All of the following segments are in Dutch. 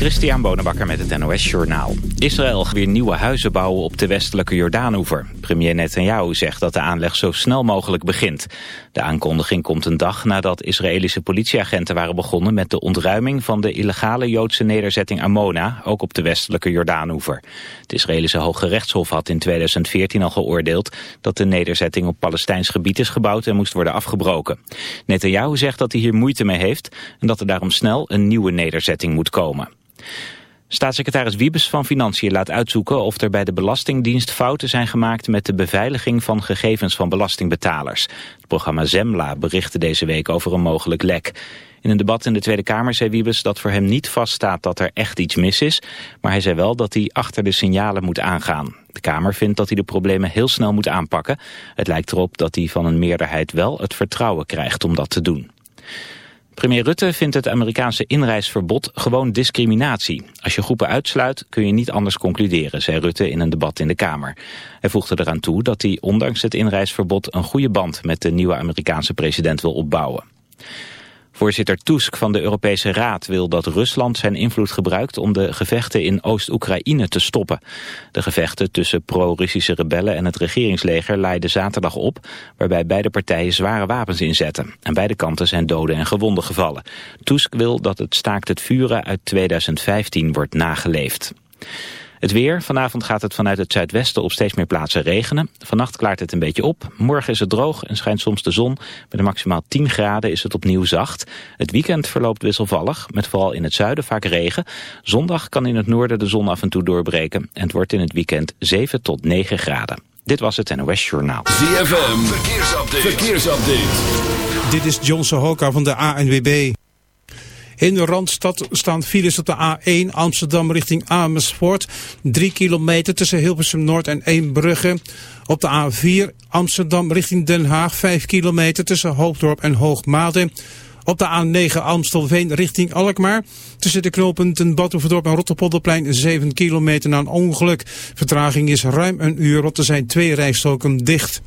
Christian Bonenbakker met het NOS Journaal. Israël gaat weer nieuwe huizen bouwen op de westelijke Jordaanoever. Premier Netanyahu zegt dat de aanleg zo snel mogelijk begint. De aankondiging komt een dag nadat Israëlische politieagenten waren begonnen... met de ontruiming van de illegale Joodse nederzetting Amona... ook op de westelijke Jordaanoever. Het Israëlische Hoge Rechtshof had in 2014 al geoordeeld... dat de nederzetting op Palestijns gebied is gebouwd en moest worden afgebroken. Netanyahu zegt dat hij hier moeite mee heeft... en dat er daarom snel een nieuwe nederzetting moet komen. Staatssecretaris Wiebes van Financiën laat uitzoeken of er bij de Belastingdienst fouten zijn gemaakt met de beveiliging van gegevens van belastingbetalers. Het programma Zemla berichtte deze week over een mogelijk lek. In een debat in de Tweede Kamer zei Wiebes dat voor hem niet vaststaat dat er echt iets mis is, maar hij zei wel dat hij achter de signalen moet aangaan. De Kamer vindt dat hij de problemen heel snel moet aanpakken. Het lijkt erop dat hij van een meerderheid wel het vertrouwen krijgt om dat te doen. Premier Rutte vindt het Amerikaanse inreisverbod gewoon discriminatie. Als je groepen uitsluit kun je niet anders concluderen, zei Rutte in een debat in de Kamer. Hij voegde eraan toe dat hij ondanks het inreisverbod een goede band met de nieuwe Amerikaanse president wil opbouwen. Voorzitter Tusk van de Europese Raad wil dat Rusland zijn invloed gebruikt om de gevechten in Oost-Oekraïne te stoppen. De gevechten tussen pro-Russische rebellen en het regeringsleger leidden zaterdag op, waarbij beide partijen zware wapens inzetten. En beide kanten zijn doden en gewonden gevallen. Tusk wil dat het staakt het vuren uit 2015 wordt nageleefd. Het weer. Vanavond gaat het vanuit het zuidwesten op steeds meer plaatsen regenen. Vannacht klaart het een beetje op. Morgen is het droog en schijnt soms de zon. Met een maximaal 10 graden is het opnieuw zacht. Het weekend verloopt wisselvallig, met vooral in het zuiden vaak regen. Zondag kan in het noorden de zon af en toe doorbreken. En het wordt in het weekend 7 tot 9 graden. Dit was het NOS Journaal. ZFM. Verkeersupdate. Verkeersupdate. Dit is John Sohoka van de ANWB. In de Randstad staan files op de A1 Amsterdam richting Amersfoort. 3 kilometer tussen Hilversum Noord en Eembrugge. Op de A4 Amsterdam richting Den Haag. 5 kilometer tussen Hoofddorp en Hoogmade. Op de A9 Amstelveen richting Alkmaar. Tussen de knooppunten Badhoevedorp en Rotterpolderplein 7 kilometer na een ongeluk. Vertraging is ruim een uur, want er zijn twee rijstroken dicht.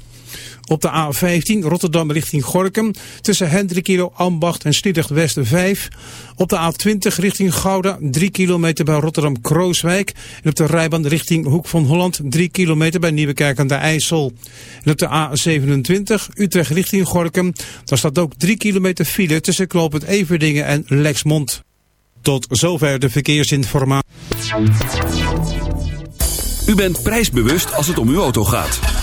Op de A15 Rotterdam richting Gorkum tussen Hendrikilo, Ambacht en Sliedrecht West 5. Op de A20 richting Gouda 3 kilometer bij Rotterdam-Krooswijk. En op de rijbaan richting Hoek van Holland 3 kilometer bij Nieuwekerk aan de IJssel. En op de A27 Utrecht richting Gorkum. Daar staat ook 3 kilometer file tussen Kloopend Everdingen en Lexmond. Tot zover de verkeersinformatie. U bent prijsbewust als het om uw auto gaat.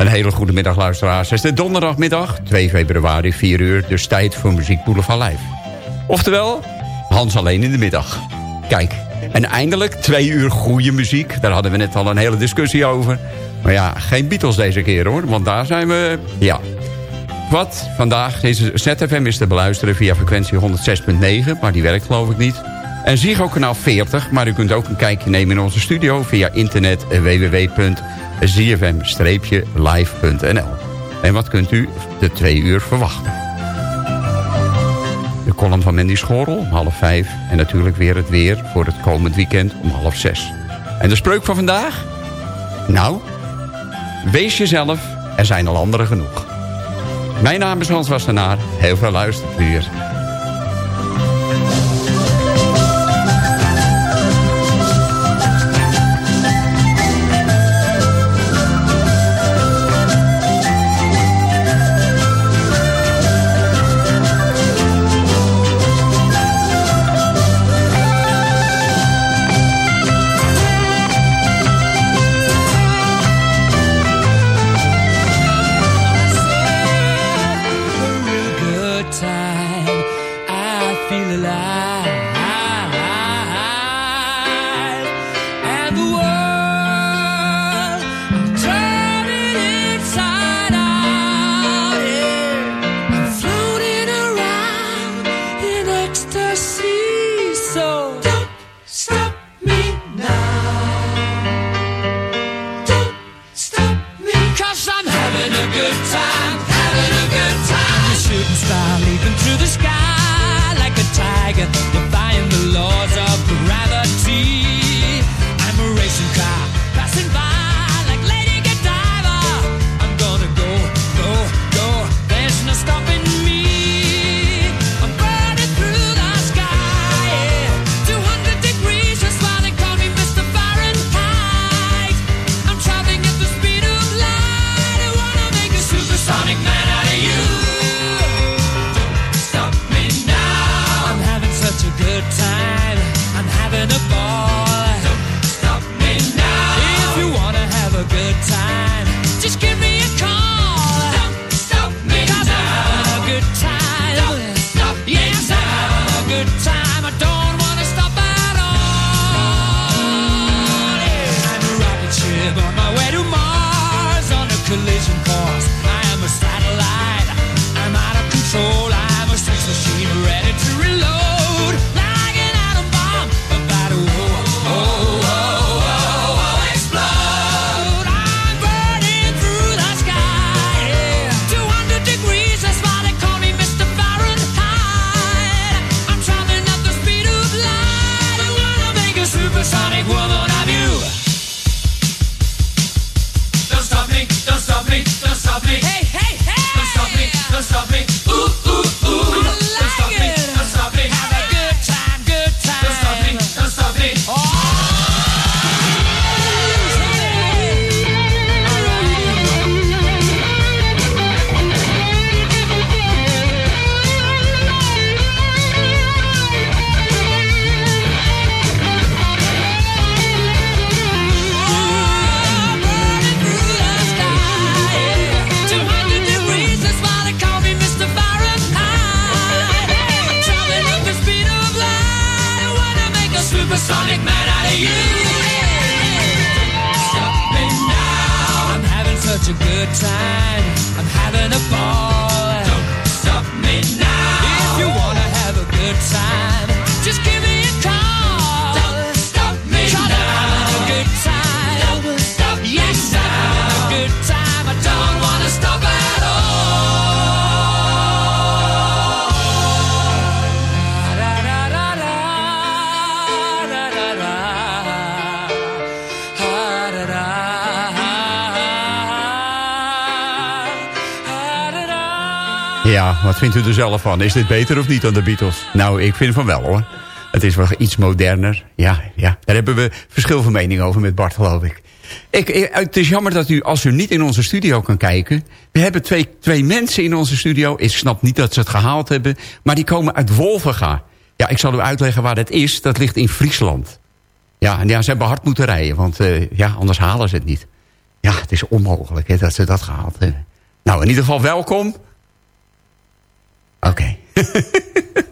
Een hele goede middag luisteraars. Het is de donderdagmiddag, 2 februari, 4 uur. Dus tijd voor Muziek Boulevard Live. Oftewel, Hans alleen in de middag. Kijk, en eindelijk twee uur goede muziek. Daar hadden we net al een hele discussie over. Maar ja, geen Beatles deze keer hoor. Want daar zijn we, ja. Wat vandaag, deze ZFM is te beluisteren via frequentie 106.9. Maar die werkt geloof ik niet. En Ziggo kanaal 40. Maar u kunt ook een kijkje nemen in onze studio via internet www.zfm-live.nl. En wat kunt u de twee uur verwachten? De column van Mandy Schorel om half vijf. En natuurlijk weer het weer voor het komend weekend om half zes. En de spreuk van vandaag? Nou, wees jezelf, er zijn al anderen genoeg. Mijn naam is Hans Wassenaar. Heel veel luisterplezier. Vindt u er zelf van? Is dit beter of niet dan de Beatles? Nou, ik vind van wel hoor. Het is wel iets moderner. Ja, ja. Daar hebben we verschil van mening over met Bart, geloof ik. Ik, het is jammer dat u, als u niet in onze studio kan kijken... We hebben twee, twee mensen in onze studio. Ik snap niet dat ze het gehaald hebben. Maar die komen uit Wolvenga. Ja, ik zal u uitleggen waar dat is. Dat ligt in Friesland. Ja, en ja, ze hebben hard moeten rijden. Want eh, ja, anders halen ze het niet. Ja, het is onmogelijk hè, dat ze dat gehaald hebben. Nou, in ieder geval welkom. Oké.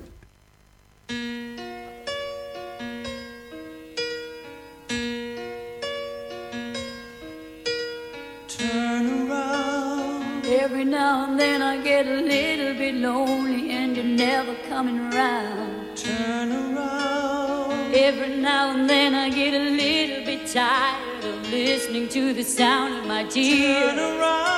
Every now and then I get a little bit lonely and you're never coming around. Turn around. Every now and then I get a little bit tired of listening to the sound of my tears. Turn around.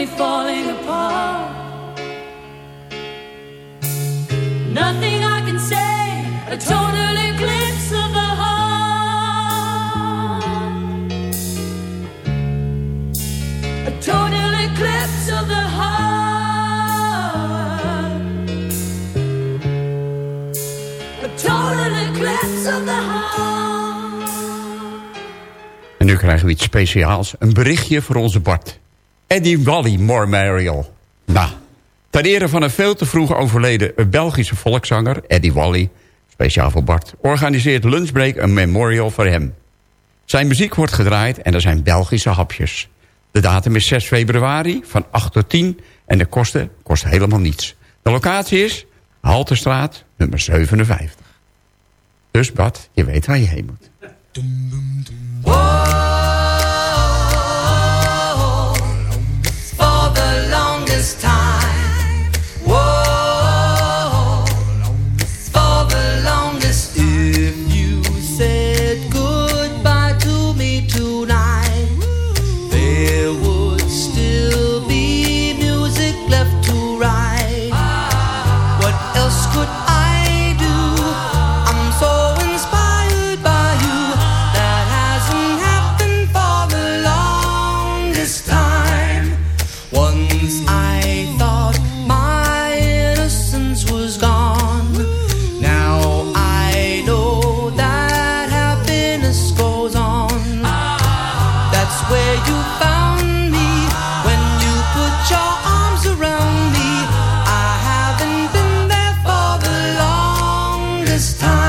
Only falling apart. Nothing I can say, a total eclipse of the heart. A total eclipse of the heart. A total eclipse of the heart. En nu krijgen we iets speciaals. Een berichtje voor onze Bart. Eddie Wally Memorial. Nou, ter ere van een veel te vroeg overleden Belgische volkszanger... Eddie Wally, speciaal voor Bart... organiseert Lunchbreak een memorial voor hem. Zijn muziek wordt gedraaid en er zijn Belgische hapjes. De datum is 6 februari van 8 tot 10 en de kosten kost helemaal niets. De locatie is Halterstraat nummer 57. Dus Bart, je weet waar je heen moet. this time.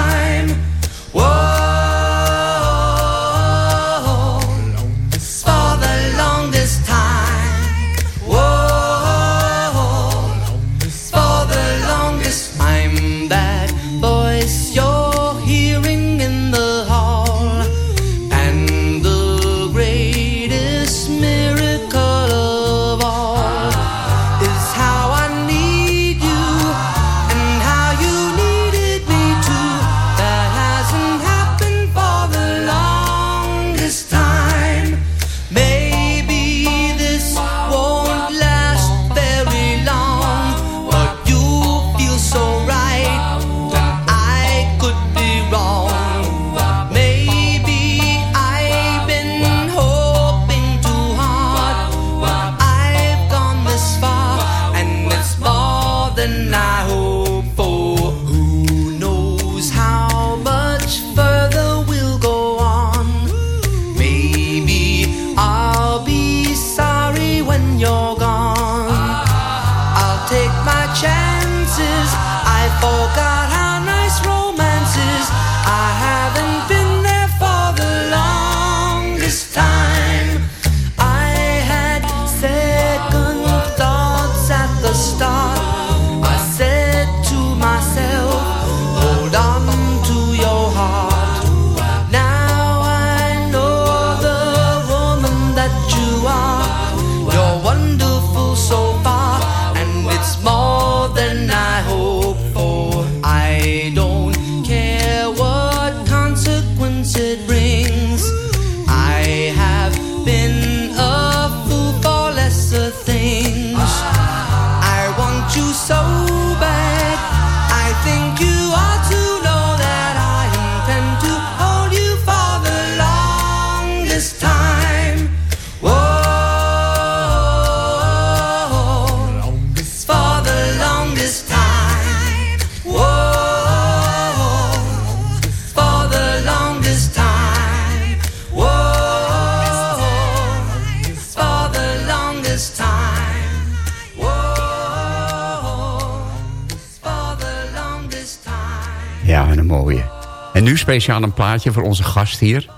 Nu speciaal een plaatje voor onze gast hier.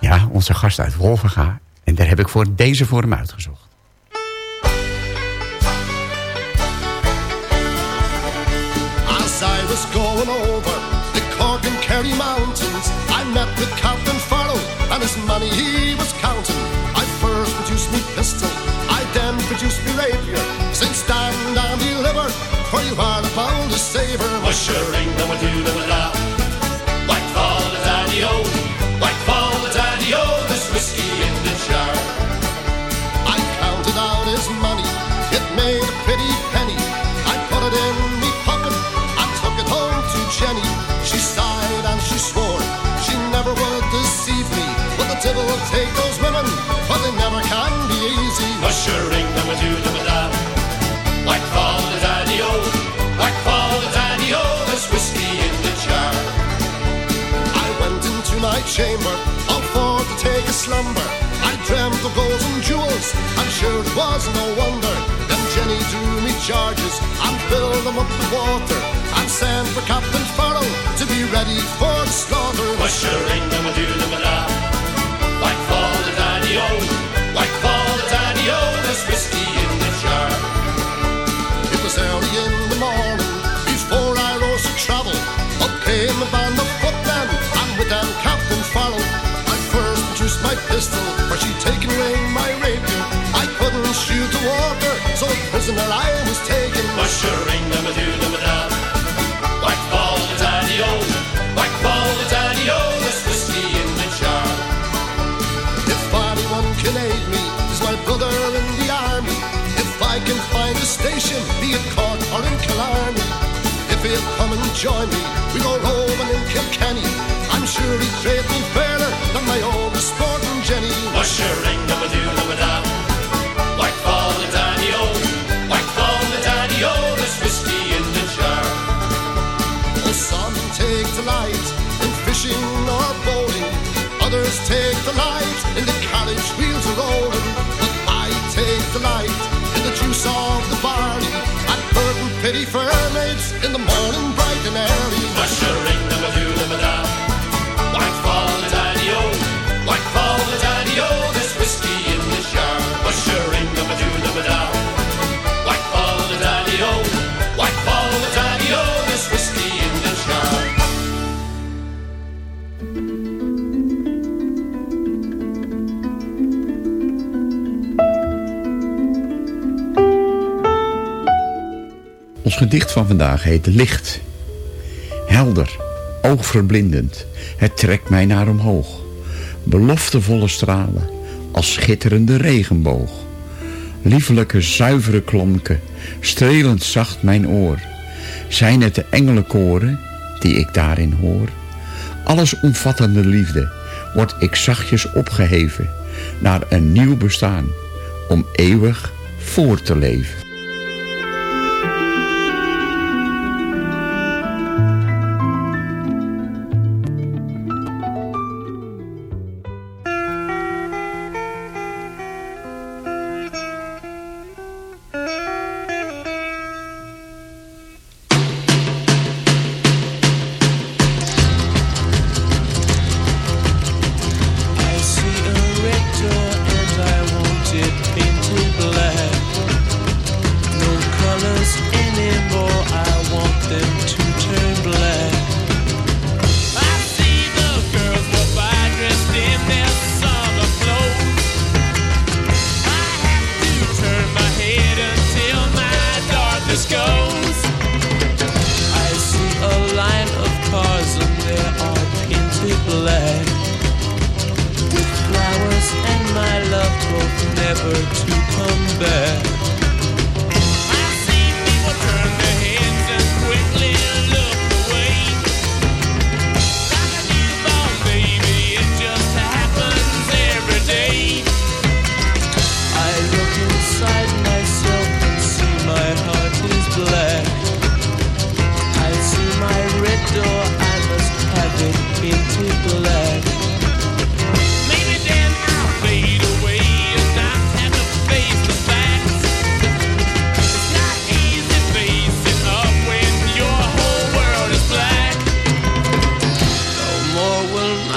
Ja, onze gast uit Wolvenga. En daar heb ik voor deze voor hem uitgezocht. chamber, all for to take a slumber. I dreamt of gold and jewels, I'm sure it was no wonder. Then Jenny drew me charges and filled them up with water and sent for Captain Farrell. join me. We go roving in Kilkenny. I'm sure he'd treat me fairer than my old sporting Jenny. Mushering, double do, double da. Like Father Danny O. Like Father Danny O. There's whiskey in the jar. Oh, some take delight in fishing or boating, Others take delight in the carriage wheels are rolling. But I take delight in the juice of the barley. And burden pity for van vandaag heet Licht. Helder, oogverblindend, het trekt mij naar omhoog. Beloftevolle stralen, als schitterende regenboog. lieflijke zuivere klonken, strelend zacht mijn oor. Zijn het de engelenkoren die ik daarin hoor? Allesomvattende liefde word ik zachtjes opgeheven... naar een nieuw bestaan, om eeuwig voor te leven.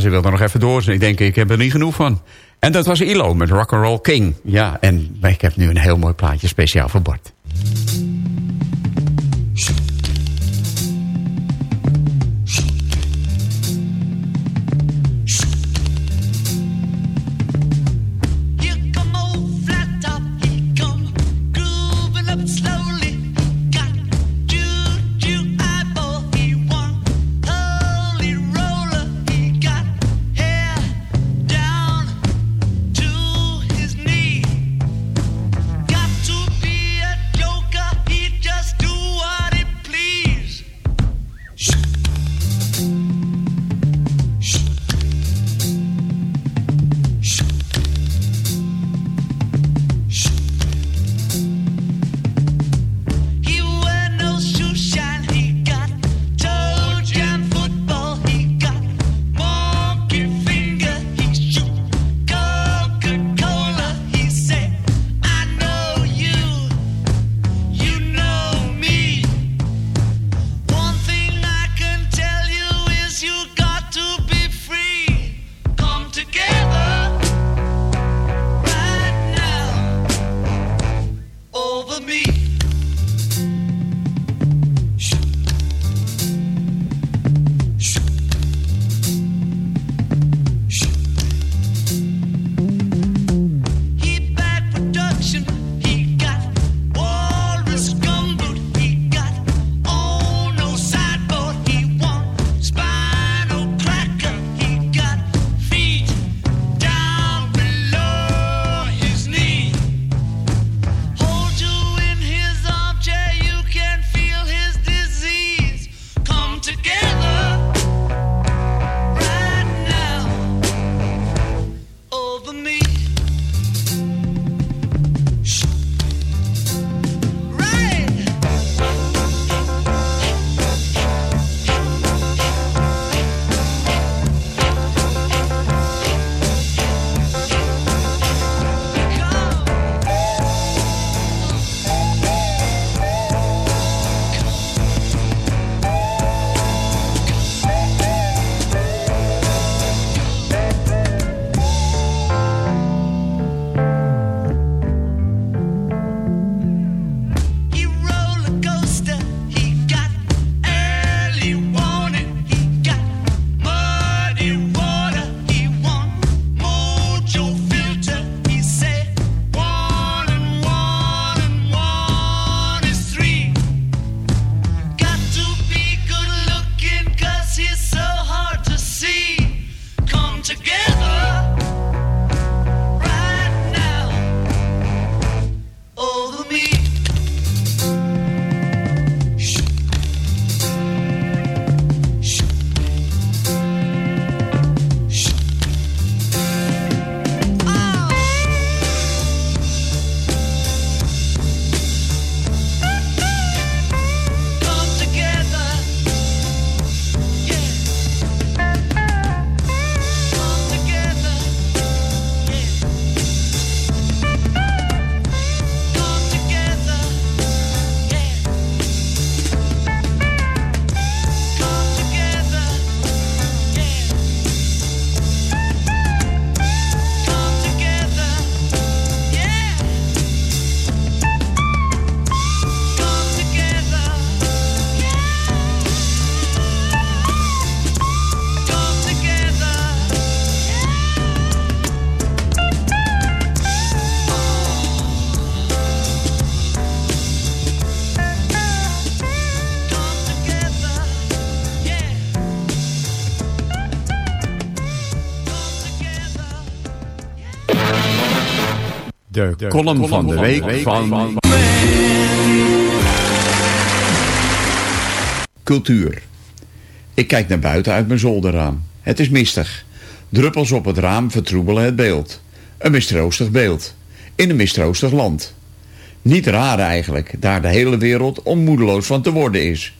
ze ze wilde nog even door. Ik denk, ik heb er niet genoeg van. En dat was ILO met Rock'n'Roll King. Ja, en ik heb nu een heel mooi plaatje speciaal voor de column van de week van... Cultuur. Ik kijk naar buiten uit mijn zolderraam. Het is mistig. Druppels op het raam vertroebelen het beeld. Een mistroostig beeld. In een mistroostig land. Niet raar eigenlijk, daar de hele wereld onmoedeloos van te worden is.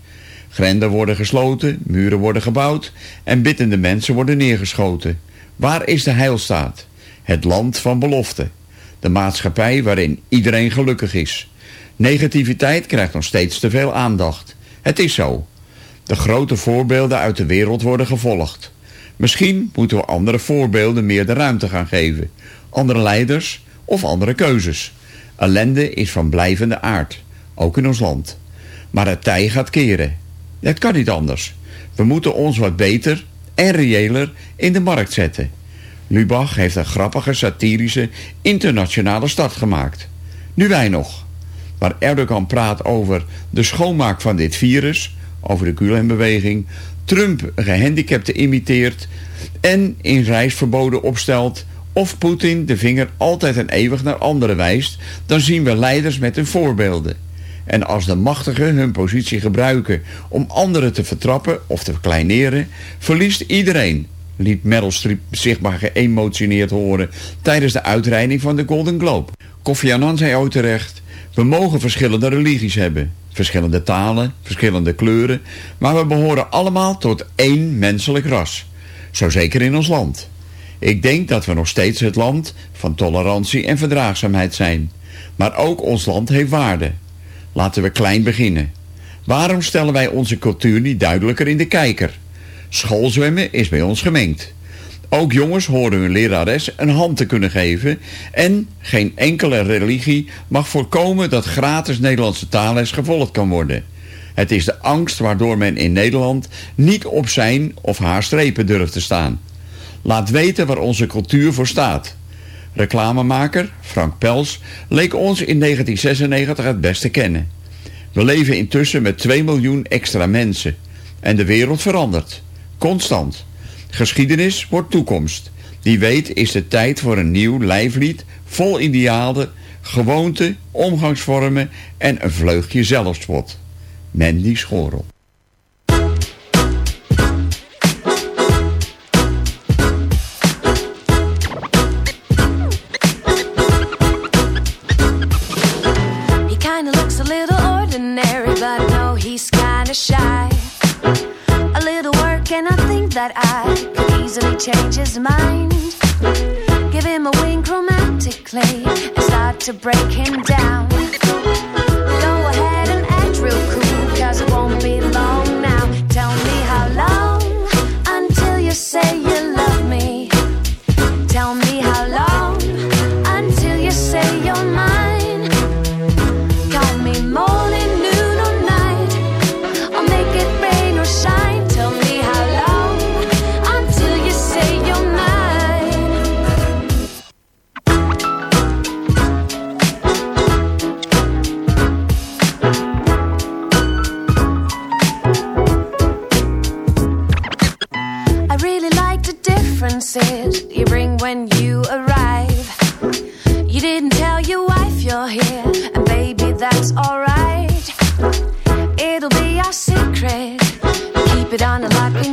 Grenden worden gesloten, muren worden gebouwd en bittende mensen worden neergeschoten. Waar is de heilstaat? Het land van belofte. De maatschappij waarin iedereen gelukkig is. Negativiteit krijgt nog steeds te veel aandacht. Het is zo. De grote voorbeelden uit de wereld worden gevolgd. Misschien moeten we andere voorbeelden meer de ruimte gaan geven. Andere leiders of andere keuzes. Ellende is van blijvende aard. Ook in ons land. Maar het tij gaat keren. Het kan niet anders. We moeten ons wat beter en reëler in de markt zetten. Lubach heeft een grappige, satirische, internationale start gemaakt. Nu wij nog. Waar Erdogan praat over de schoonmaak van dit virus, over de Gulen-beweging, Trump gehandicapten imiteert en in reisverboden opstelt of Poetin de vinger altijd en eeuwig naar anderen wijst, dan zien we leiders met hun voorbeelden. En als de machtigen hun positie gebruiken om anderen te vertrappen of te kleineren, verliest iedereen, liet Meryl Streep zich maar geëmotioneerd horen tijdens de uitreiking van de Golden Globe. Kofi Annan zei ooit terecht, we mogen verschillende religies hebben, verschillende talen, verschillende kleuren, maar we behoren allemaal tot één menselijk ras. Zo zeker in ons land. Ik denk dat we nog steeds het land van tolerantie en verdraagzaamheid zijn. Maar ook ons land heeft waarde. Laten we klein beginnen. Waarom stellen wij onze cultuur niet duidelijker in de kijker? Schoolzwemmen is bij ons gemengd. Ook jongens horen hun lerares een hand te kunnen geven... en geen enkele religie mag voorkomen dat gratis Nederlandse taalles gevolgd kan worden. Het is de angst waardoor men in Nederland niet op zijn of haar strepen durft te staan. Laat weten waar onze cultuur voor staat. Reclamemaker Frank Pels leek ons in 1996 het beste kennen. We leven intussen met 2 miljoen extra mensen. En de wereld verandert. Constant. Geschiedenis wordt toekomst. Die weet is de tijd voor een nieuw lijflied vol idealen, gewoonten, omgangsvormen en een vleugje zelfspot. Mandy Schorel. That I could easily change his mind. Give him a wink romantically and start to break him down. Keep it on a lock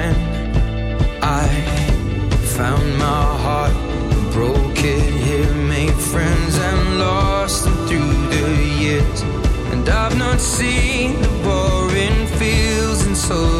when I found my heart, broke it here, made friends and lost them through the years. And I've not seen the boring fields in so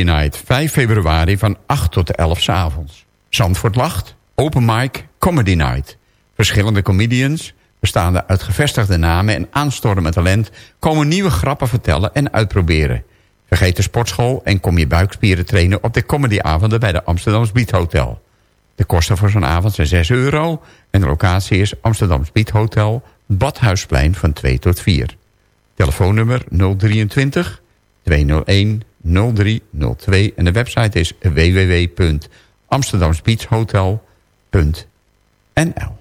Comedy Night, 5 februari van 8 tot 11 's avonds. Zandvoort lacht, open mic, Comedy Night. Verschillende comedians, bestaande uit gevestigde namen en aanstormend talent... komen nieuwe grappen vertellen en uitproberen. Vergeet de sportschool en kom je buikspieren trainen... op de comedyavonden bij de Amsterdam Beat Hotel. De kosten voor zo'n avond zijn 6 euro... en de locatie is Amsterdam Beat Hotel, Badhuisplein van 2 tot 4. Telefoonnummer 023 201 0302 en de website is www.amsterdamsbeachhotel.nl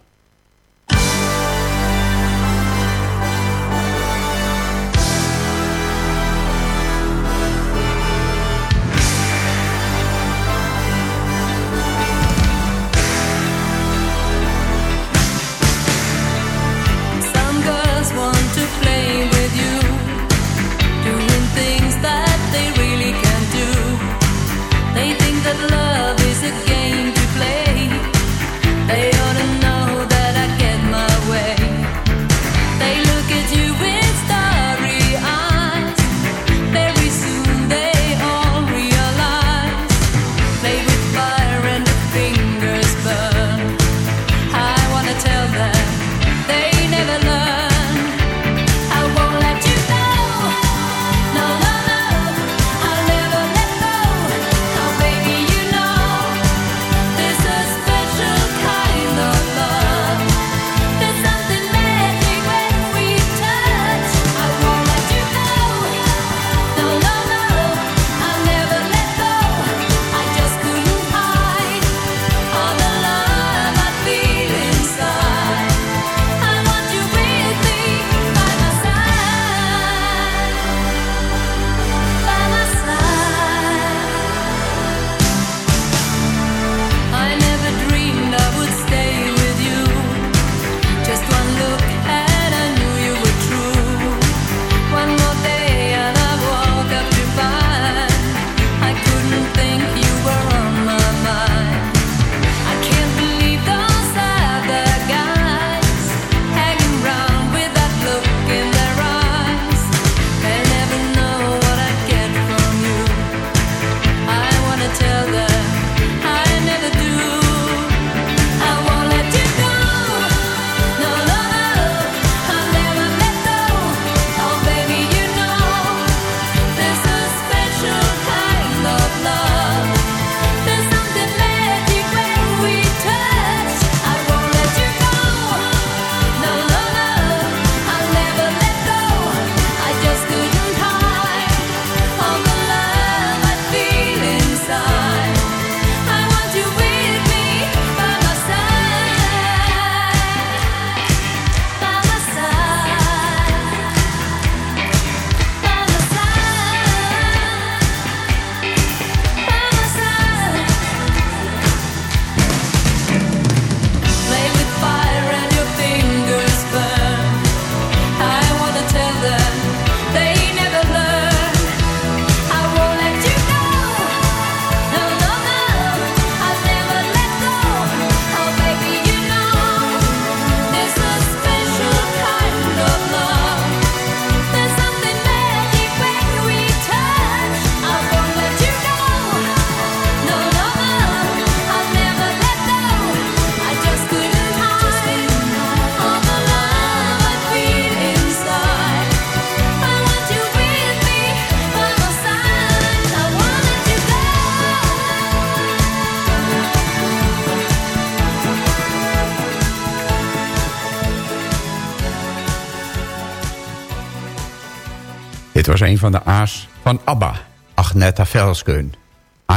was een van de A's van ABBA, Agneta Velskun.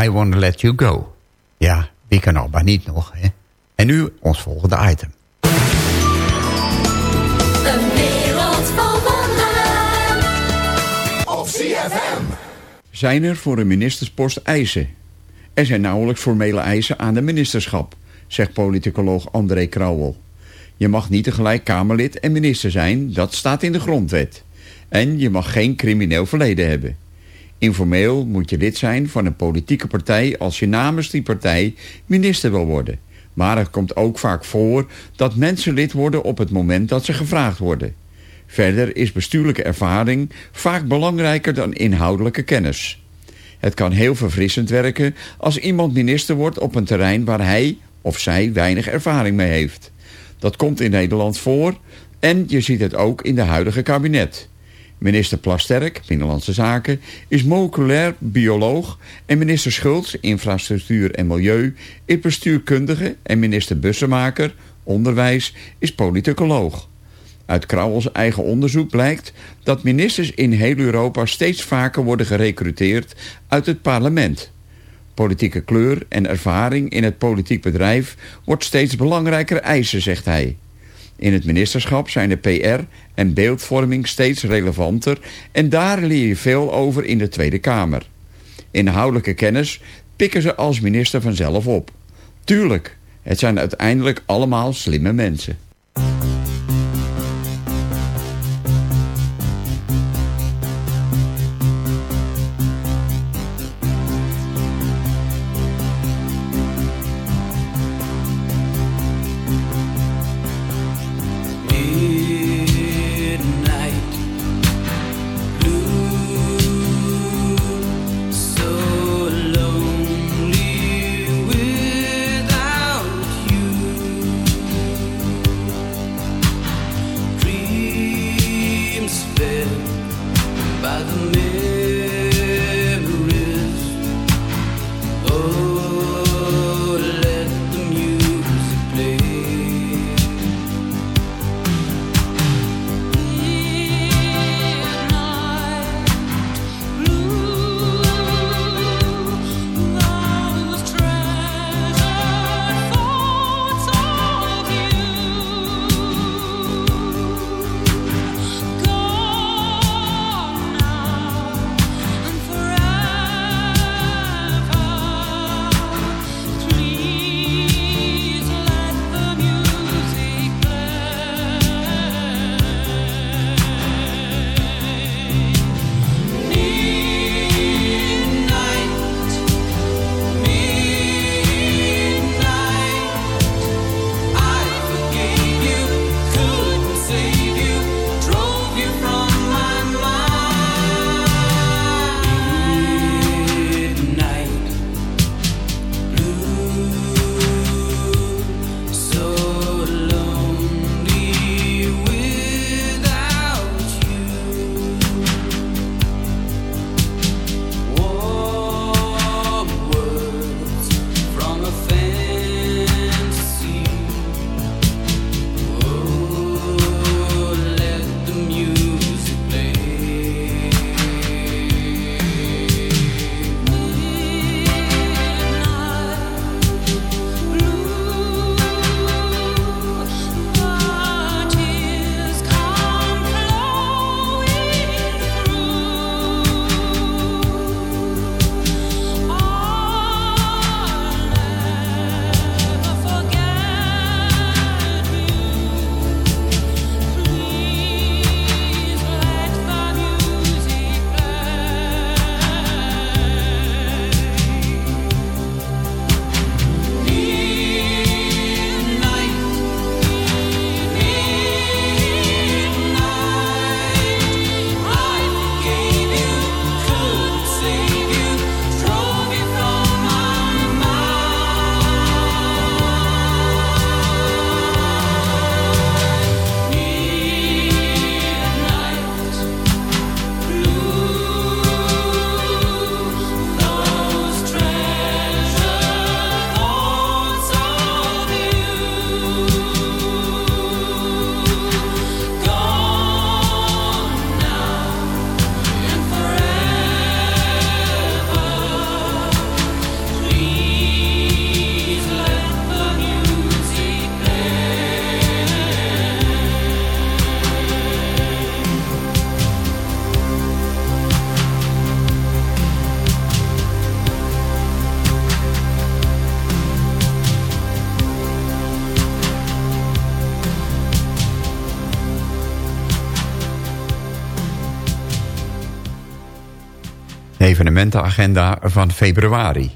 I Wanna Let You Go. Ja, wie kan ABBA niet nog, hè? En nu ons volgende item. Een wereld van wonderen. Op CFM. Zijn er voor een ministerspost eisen? Er zijn nauwelijks formele eisen aan de ministerschap, zegt politicoloog André Krauwel. Je mag niet tegelijk Kamerlid en minister zijn, dat staat in de grondwet. En je mag geen crimineel verleden hebben. Informeel moet je lid zijn van een politieke partij als je namens die partij minister wil worden. Maar het komt ook vaak voor dat mensen lid worden op het moment dat ze gevraagd worden. Verder is bestuurlijke ervaring vaak belangrijker dan inhoudelijke kennis. Het kan heel verfrissend werken als iemand minister wordt op een terrein waar hij of zij weinig ervaring mee heeft. Dat komt in Nederland voor en je ziet het ook in de huidige kabinet. Minister Plasterk, Binnenlandse Zaken, is moleculair bioloog... en minister Schultz, Infrastructuur en Milieu, is bestuurkundige... en minister Bussemaker, Onderwijs, is politicoloog. Uit Krauwels eigen onderzoek blijkt dat ministers in heel Europa... steeds vaker worden gerecruiteerd uit het parlement. Politieke kleur en ervaring in het politiek bedrijf... wordt steeds belangrijker eisen, zegt hij. In het ministerschap zijn de PR en beeldvorming steeds relevanter... en daar leer je veel over in de Tweede Kamer. Inhoudelijke kennis pikken ze als minister vanzelf op. Tuurlijk, het zijn uiteindelijk allemaal slimme mensen. Evenementenagenda van februari.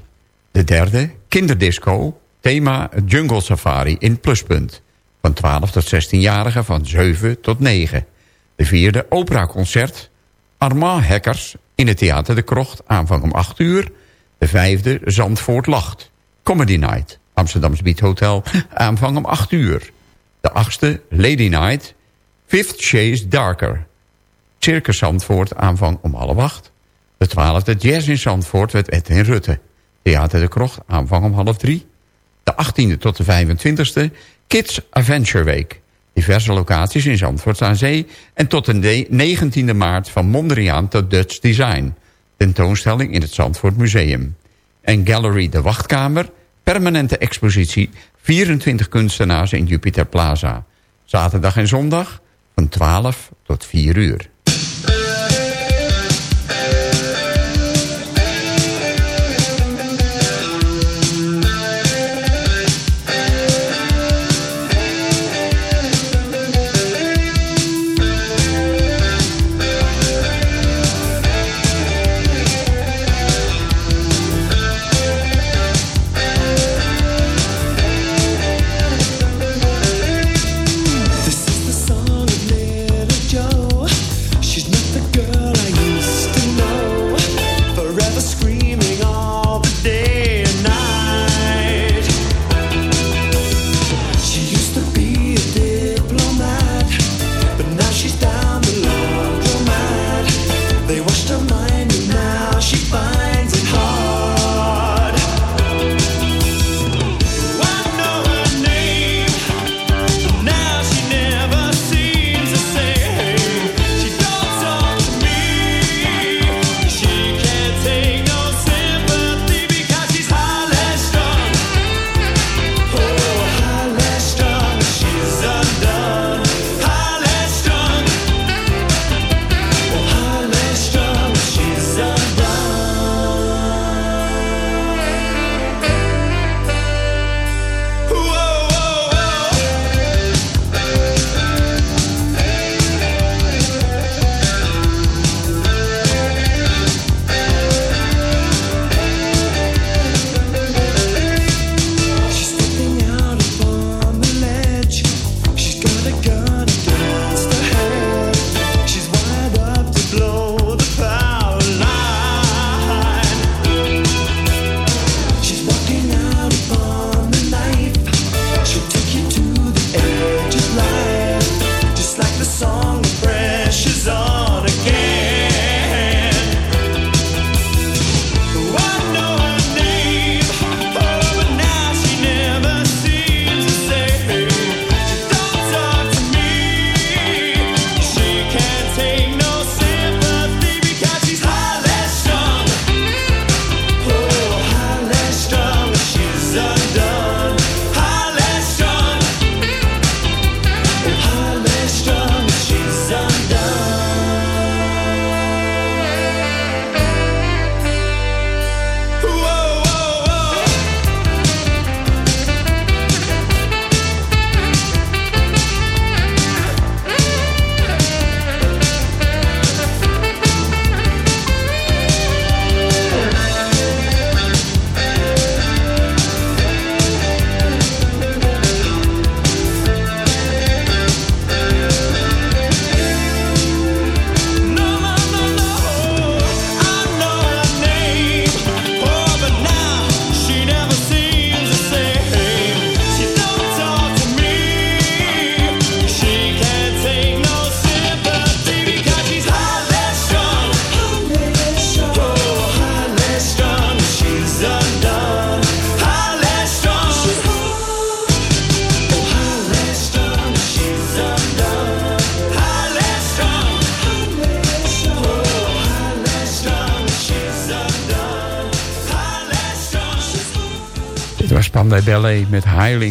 De derde, kinderdisco, thema Jungle Safari in Pluspunt. Van 12 tot 16-jarigen van 7 tot 9. De vierde, operaconcert, Armand Hackers in het Theater de Krocht, aanvang om 8 uur. De vijfde, Zandvoort Lacht, Comedy Night, Amsterdamse Beat Hotel, aanvang om 8 uur. De achtste, Lady Night, Fifth Shades Darker, Circus Zandvoort, aanvang om half acht. De twaalfde Jazz in Zandvoort met Edwin Rutte. Theater de Krocht, aanvang om half drie. De 18e tot de 25e Kids Adventure Week. Diverse locaties in Zandvoort aan Zee. En tot de 19e maart van Mondriaan tot Dutch Design. Tentoonstelling in het Zandvoort Museum. En Gallery De Wachtkamer. Permanente expositie. 24 kunstenaars in Jupiter Plaza. Zaterdag en zondag van 12 tot 4 uur.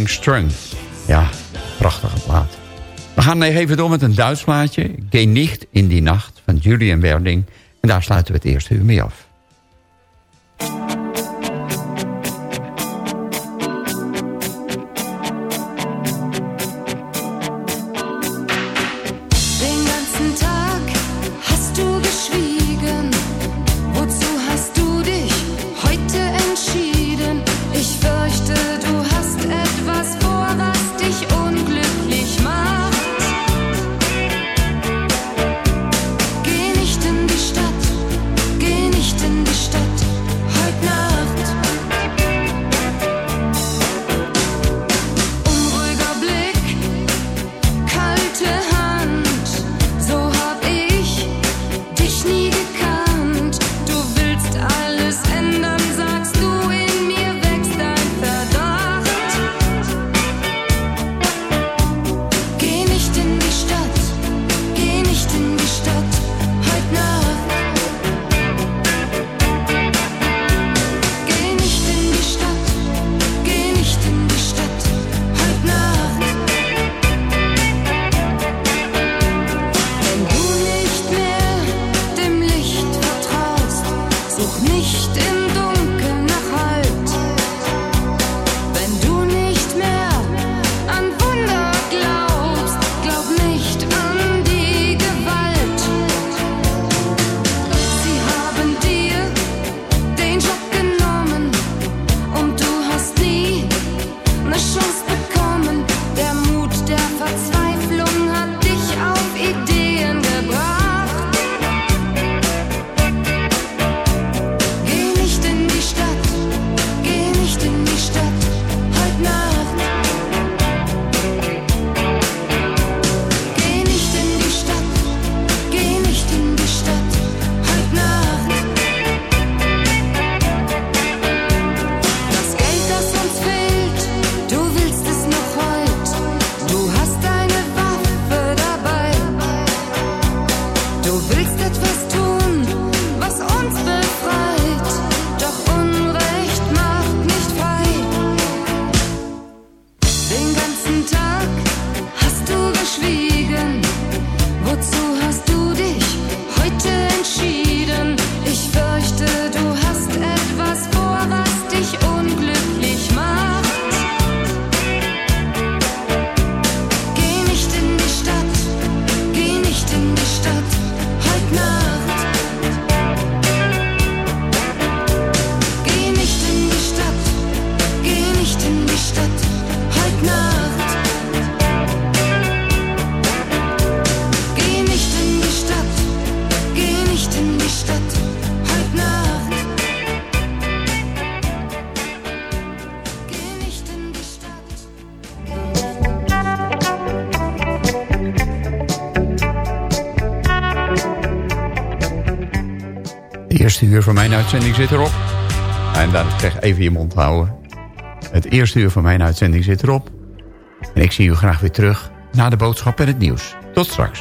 Strung. Ja, prachtige plaat. We gaan even door met een Duits plaatje. Geh nicht in die nacht van Julian Werding. En daar sluiten we het eerste uur mee af. Mijn uitzending zit erop. En dan zeg even je mond houden. Het eerste uur van mijn uitzending zit erop. En ik zie u graag weer terug na de boodschap en het nieuws. Tot straks.